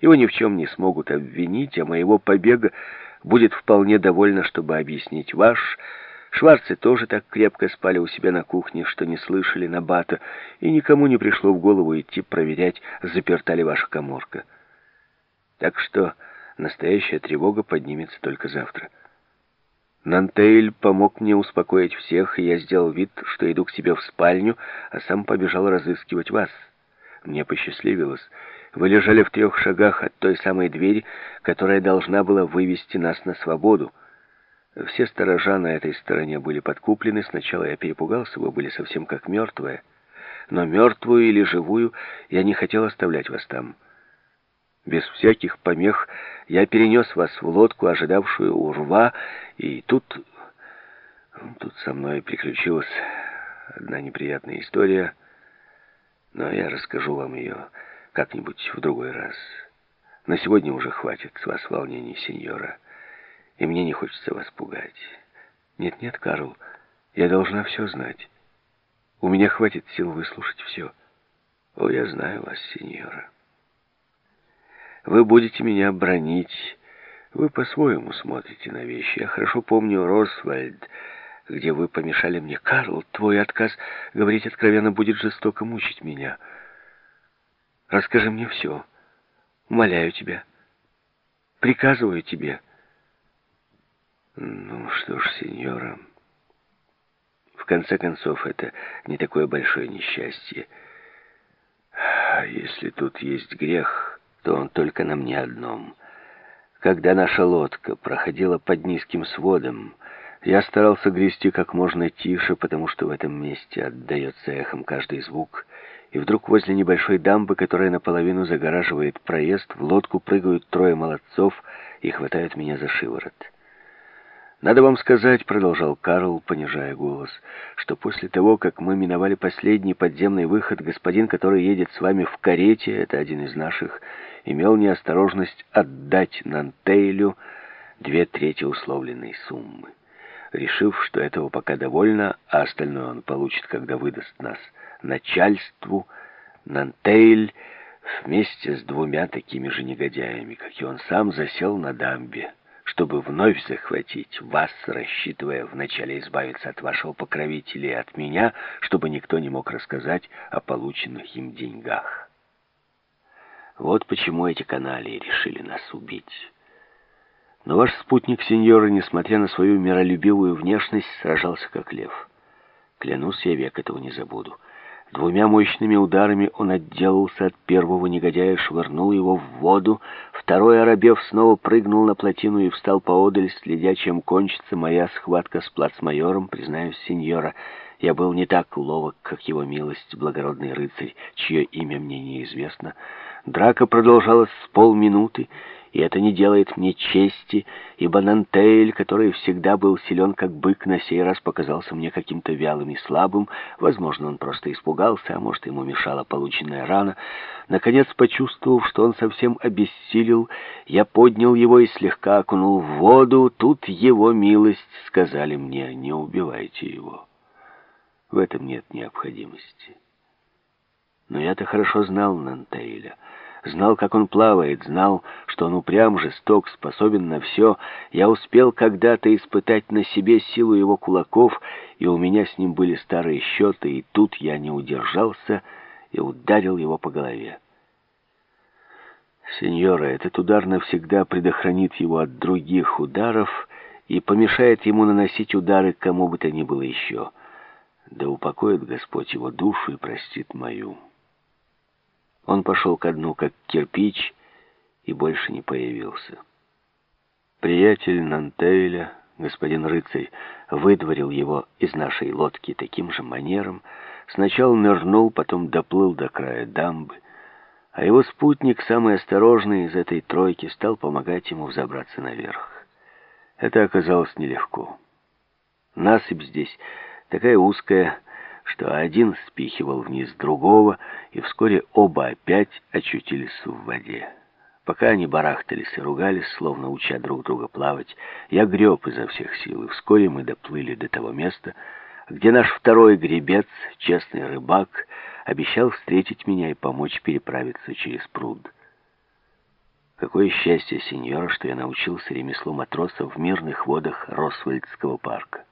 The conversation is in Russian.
Его ни в чем не смогут обвинить, а моего побега будет вполне довольно, чтобы объяснить ваш. Шварцы тоже так крепко спали у себя на кухне, что не слышали набата, и никому не пришло в голову идти проверять, заперта ли ваша коморка. Так что настоящая тревога поднимется только завтра. Нантейль помог мне успокоить всех, и я сделал вид, что иду к себе в спальню, а сам побежал разыскивать вас. Мне посчастливилось. Вы лежали в трех шагах от той самой двери, которая должна была вывести нас на свободу. Все сторожа на этой стороне были подкуплены. Сначала я перепугался, вы были совсем как мертвые. Но мертвую или живую я не хотел оставлять вас там. Без всяких помех я перенес вас в лодку, ожидавшую у рва, и тут... Тут со мной приключилась одна неприятная история, но я расскажу вам ее как-нибудь в другой раз. На сегодня уже хватит с вас волнений, сеньора, и мне не хочется вас пугать. Нет-нет, Карл, я должна все знать. У меня хватит сил выслушать все. О, я знаю вас, сеньора. Вы будете меня бронить. Вы по-своему смотрите на вещи. Я хорошо помню Росвальд, где вы помешали мне. Карл, твой отказ говорить откровенно будет жестоко мучить меня. Расскажи мне все. Умоляю тебя. Приказываю тебе. Ну что ж, сеньора, в конце концов, это не такое большое несчастье. Если тут есть грех то он только на мне одном. Когда наша лодка проходила под низким сводом, я старался грести как можно тише, потому что в этом месте отдается эхом каждый звук, и вдруг возле небольшой дамбы, которая наполовину загораживает проезд, в лодку прыгают трое молодцов и хватают меня за шиворот. «Надо вам сказать», — продолжал Карл, понижая голос, «что после того, как мы миновали последний подземный выход, господин, который едет с вами в карете, это один из наших, имел неосторожность отдать Нантейлю две трети условленной суммы. Решив, что этого пока довольно, а остальное он получит, когда выдаст нас начальству, Нантейль вместе с двумя такими же негодяями, как и он сам, засел на дамбе чтобы вновь захватить вас, рассчитывая вначале избавиться от вашего покровителя и от меня, чтобы никто не мог рассказать о полученных им деньгах. Вот почему эти каналии решили нас убить. Но ваш спутник, сеньора, несмотря на свою миролюбивую внешность, сражался как лев. Клянусь, я век этого не забуду. Двумя мощными ударами он отделался от первого негодяя, швырнул его в воду. Второй арабев снова прыгнул на плотину и встал поодаль, следя, чем кончится моя схватка с плацмайором, признаюсь, сеньора. Я был не так ловок, как его милость, благородный рыцарь, чье имя мне неизвестно. Драка продолжалась с полминуты, и это не делает мне чести, ибо Нантейль, который всегда был силен как бык, на сей раз показался мне каким-то вялым и слабым. Возможно, он просто испугался, а может, ему мешала полученная рана. Наконец, почувствовав, что он совсем обессилел, я поднял его и слегка окунул в воду. Тут его милость сказали мне, не убивайте его. В этом нет необходимости. Но я-то хорошо знал Нантейля знал, как он плавает, знал, что он упрям, жесток, способен на все. Я успел когда-то испытать на себе силу его кулаков, и у меня с ним были старые счеты, и тут я не удержался и ударил его по голове. Сеньора, этот удар навсегда предохранит его от других ударов и помешает ему наносить удары кому бы то ни было еще. Да упокоит Господь его душу и простит мою. Он пошел ко дну, как кирпич, и больше не появился. Приятель Нантейля, господин рыцарь, выдворил его из нашей лодки таким же манером, сначала нырнул, потом доплыл до края дамбы, а его спутник, самый осторожный из этой тройки, стал помогать ему взобраться наверх. Это оказалось нелегко. Насыпь здесь такая узкая, что один спихивал вниз другого, и вскоре оба опять очутились в воде. Пока они барахтались и ругались, словно уча друг друга плавать, я греб изо всех сил, и вскоре мы доплыли до того места, где наш второй гребец, честный рыбак, обещал встретить меня и помочь переправиться через пруд. Какое счастье, сеньора, что я научился ремеслу матроса в мирных водах Росвальдского парка.